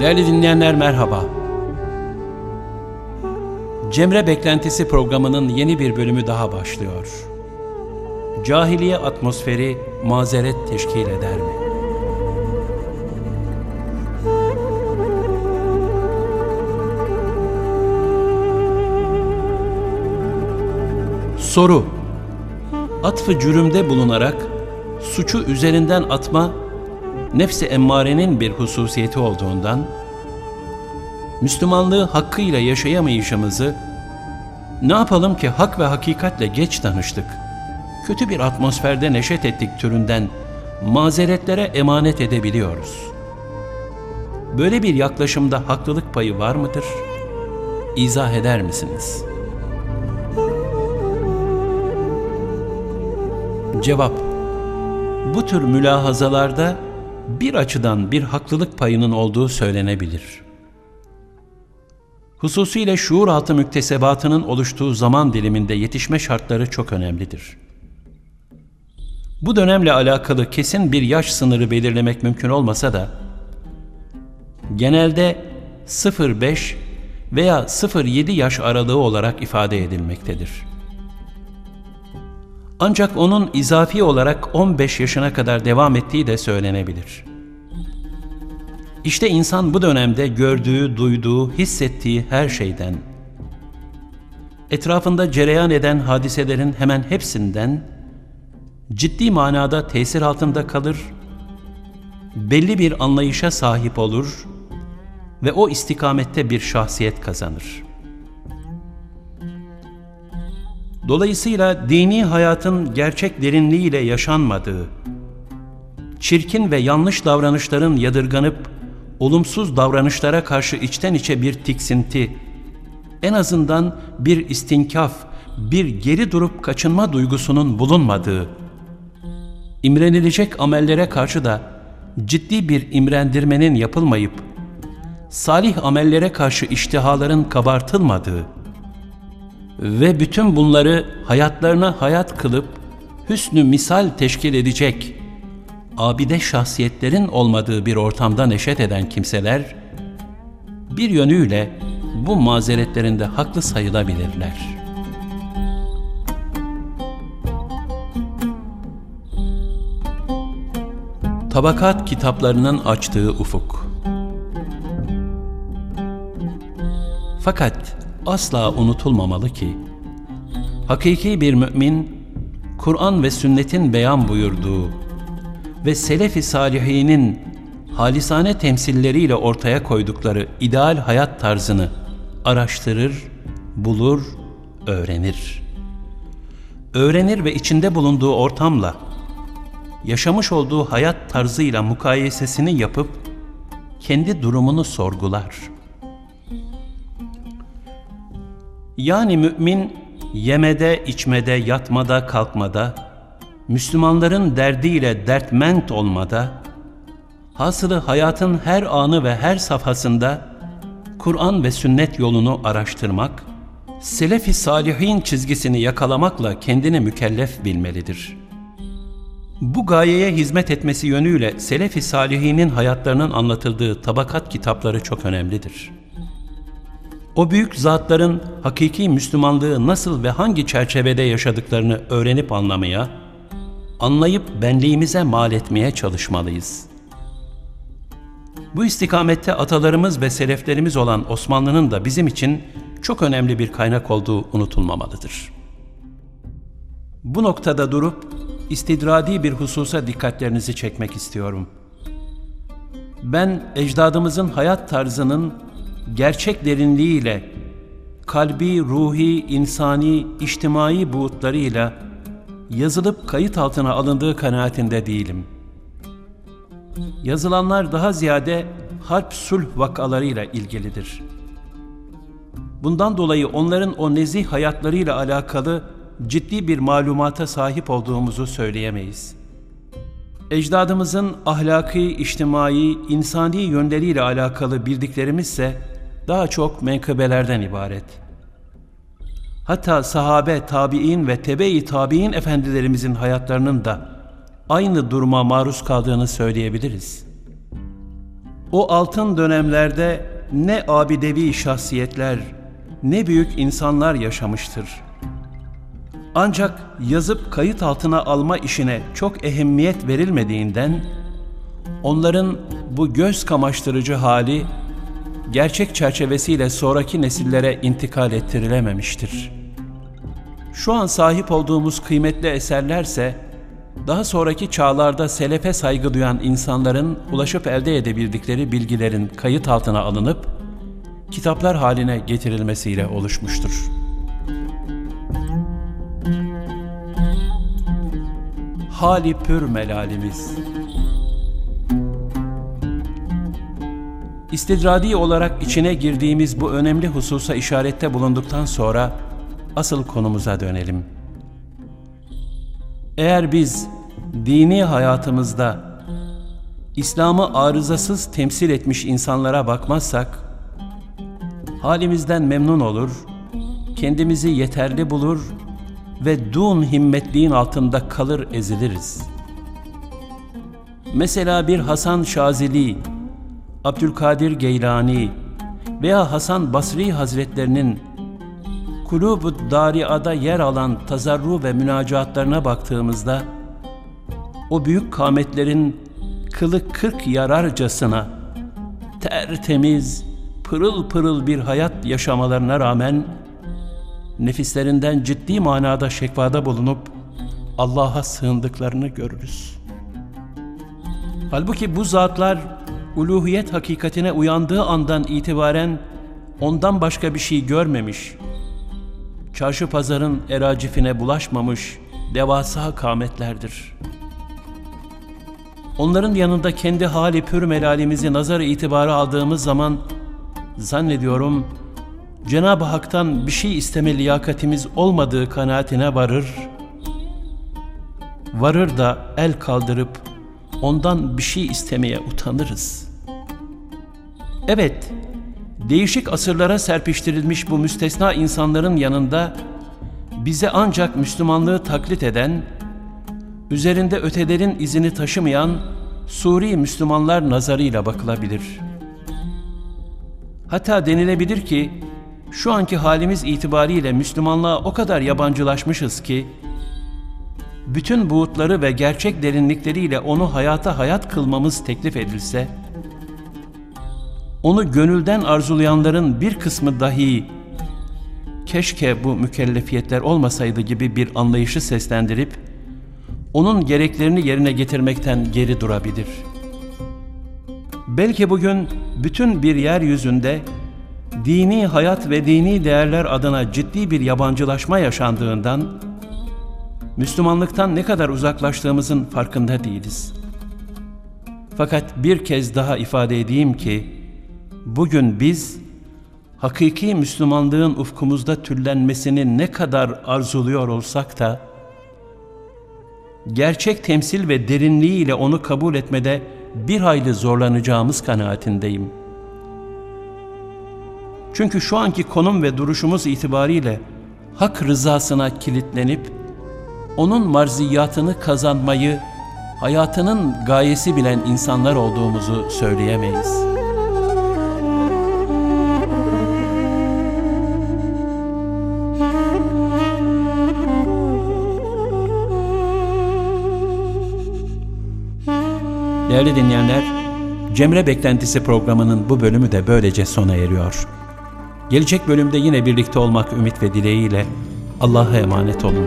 Değerli dinleyenler merhaba. Cemre Beklentisi programının yeni bir bölümü daha başlıyor. Cahiliye atmosferi mazeret teşkil eder mi? Soru Atfı cürümde bulunarak suçu üzerinden atma nefsi emmarenin bir hususiyeti olduğundan Müslümanlığı hakkıyla yaşayamayışımızı ne yapalım ki hak ve hakikatle geç tanıştık, kötü bir atmosferde neşet ettik türünden mazeretlere emanet edebiliyoruz. Böyle bir yaklaşımda haklılık payı var mıdır? İzah eder misiniz? Cevap Bu tür mülahazalarda bir açıdan bir haklılık payının olduğu söylenebilir. Hususiyle şuur altı müktesebatının oluştuğu zaman diliminde yetişme şartları çok önemlidir. Bu dönemle alakalı kesin bir yaş sınırı belirlemek mümkün olmasa da, genelde 0-5 veya 0-7 yaş aralığı olarak ifade edilmektedir. Ancak onun izafi olarak 15 yaşına kadar devam ettiği de söylenebilir. İşte insan bu dönemde gördüğü, duyduğu, hissettiği her şeyden, etrafında cereyan eden hadiselerin hemen hepsinden ciddi manada tesir altında kalır, belli bir anlayışa sahip olur ve o istikamette bir şahsiyet kazanır. Dolayısıyla dini hayatın gerçek derinliğiyle yaşanmadığı, çirkin ve yanlış davranışların yadırganıp olumsuz davranışlara karşı içten içe bir tiksinti, en azından bir istinkaf, bir geri durup kaçınma duygusunun bulunmadığı, imrenilecek amellere karşı da ciddi bir imrendirmenin yapılmayıp, salih amellere karşı iştihaların kabartılmadığı, ve bütün bunları hayatlarına hayat kılıp hüsnü misal teşkil edecek abide şahsiyetlerin olmadığı bir ortamda neşet eden kimseler bir yönüyle bu mazeretlerinde haklı sayılabilirler. Tabakat kitaplarının açtığı ufuk Fakat asla unutulmamalı ki, hakiki bir mümin, Kur'an ve sünnetin beyan buyurduğu ve selef-i salihinin halisane temsilleriyle ortaya koydukları ideal hayat tarzını araştırır, bulur, öğrenir. Öğrenir ve içinde bulunduğu ortamla, yaşamış olduğu hayat tarzıyla mukayesesini yapıp, kendi durumunu sorgular.'' Yani mümin yemede, içmede, yatmada, kalkmada, Müslümanların derdiyle dertment olmada, hasılı hayatın her anı ve her safhasında Kur'an ve sünnet yolunu araştırmak, Selefi Salihin çizgisini yakalamakla kendini mükellef bilmelidir. Bu gayeye hizmet etmesi yönüyle Selefi Salihinin hayatlarının anlatıldığı tabakat kitapları çok önemlidir.'' O büyük zatların hakiki Müslümanlığı nasıl ve hangi çerçevede yaşadıklarını öğrenip anlamaya, anlayıp benliğimize mal etmeye çalışmalıyız. Bu istikamette atalarımız ve seleflerimiz olan Osmanlı'nın da bizim için çok önemli bir kaynak olduğu unutulmamalıdır. Bu noktada durup istidradi bir hususa dikkatlerinizi çekmek istiyorum. Ben ecdadımızın hayat tarzının gerçek derinliğiyle, kalbi, ruhi, insani, içtimai buğutlarıyla yazılıp kayıt altına alındığı kanaatinde değilim. Yazılanlar daha ziyade harp sulh vakalarıyla ilgilidir. Bundan dolayı onların o nezih hayatlarıyla alakalı ciddi bir malumata sahip olduğumuzu söyleyemeyiz. Ecdadımızın ahlaki, içtimai, insani yönleriyle alakalı bildiklerimizse daha çok menkıbelerden ibaret. Hatta sahabe, tabi'in ve tebe-i tabi'in efendilerimizin hayatlarının da aynı duruma maruz kaldığını söyleyebiliriz. O altın dönemlerde ne abidevi şahsiyetler, ne büyük insanlar yaşamıştır. Ancak yazıp kayıt altına alma işine çok ehemmiyet verilmediğinden, onların bu göz kamaştırıcı hali gerçek çerçevesiyle sonraki nesillere intikal ettirilememiştir. Şu an sahip olduğumuz kıymetli eserlerse, daha sonraki çağlarda selefe saygı duyan insanların ulaşıp elde edebildikleri bilgilerin kayıt altına alınıp, kitaplar haline getirilmesiyle oluşmuştur. Hali pür melalimiz İstidradi olarak içine girdiğimiz bu önemli hususa işarette bulunduktan sonra asıl konumuza dönelim. Eğer biz dini hayatımızda İslam'ı arızasız temsil etmiş insanlara bakmazsak, halimizden memnun olur, kendimizi yeterli bulur ve dun himmetliğin altında kalır eziliriz. Mesela bir Hasan Şazili, Abdülkadir Geylani veya Hasan Basri Hazretlerinin Kulub-u Daria'da yer alan tazarru ve münacatlarına baktığımızda o büyük kametlerin kılı kırk yararcasına tertemiz, pırıl pırıl bir hayat yaşamalarına rağmen nefislerinden ciddi manada şekvada bulunup Allah'a sığındıklarını görürüz. Halbuki bu zatlar uluhiyet hakikatine uyandığı andan itibaren ondan başka bir şey görmemiş, çarşı pazarın eracifine bulaşmamış devasa kametlerdir. Onların yanında kendi hali pür melalimizi nazar itibarı aldığımız zaman zannediyorum Cenab-ı Hak'tan bir şey isteme liyakatimiz olmadığı kanaatine varır, varır da el kaldırıp ondan bir şey istemeye utanırız. Evet, değişik asırlara serpiştirilmiş bu müstesna insanların yanında bize ancak Müslümanlığı taklit eden, üzerinde ötelerin izini taşımayan Suri Müslümanlar nazarıyla bakılabilir. Hatta denilebilir ki, şu anki halimiz itibariyle Müslümanlığa o kadar yabancılaşmışız ki, bütün buğutları ve gerçek derinlikleriyle onu hayata hayat kılmamız teklif edilse, onu gönülden arzulayanların bir kısmı dahi keşke bu mükellefiyetler olmasaydı gibi bir anlayışı seslendirip onun gereklerini yerine getirmekten geri durabilir. Belki bugün bütün bir yeryüzünde dini hayat ve dini değerler adına ciddi bir yabancılaşma yaşandığından Müslümanlıktan ne kadar uzaklaştığımızın farkında değiliz. Fakat bir kez daha ifade edeyim ki bugün biz hakiki Müslümanlığın ufkumuzda türlenmesini ne kadar arzuluyor olsak da gerçek temsil ve derinliğiyle onu kabul etmede bir hayli zorlanacağımız kanaatindeyim. Çünkü şu anki konum ve duruşumuz itibariyle hak rızasına kilitlenip onun marziyatını kazanmayı hayatının gayesi bilen insanlar olduğumuzu söyleyemeyiz.'' Değerli dinleyenler, Cemre Beklentisi programının bu bölümü de böylece sona eriyor. Gelecek bölümde yine birlikte olmak ümit ve dileğiyle Allah'a emanet olun.